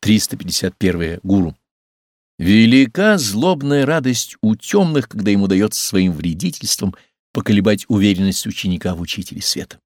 351. Гуру. Велика злобная радость у темных, когда им удается своим вредительством поколебать уверенность ученика в учителе света.